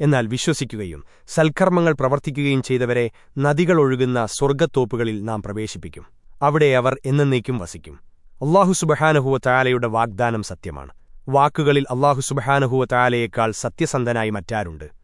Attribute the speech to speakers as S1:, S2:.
S1: എന്നാൽ വിശ്വസിക്കുകയും സൽക്കർമ്മങ്ങൾ പ്രവർത്തിക്കുകയും ചെയ്തവരെ നദികളൊഴുകുന്ന സ്വർഗത്തോപ്പുകളിൽ നാം പ്രവേശിപ്പിക്കും. അവിടെ അവർ എന്നേക്കും വസിക്കും. അള്ളാഹു സുബഹാനഹുവ തായാലയുടെ വാഗ്ദാനം സത്യമാണ്. വാക്കുകളിൽ അള്ളാഹു സുബഹാനഹുവ തായാലയേക്കാൾ സത്യസന്ധനായി മറ്റാരുണ്ട്?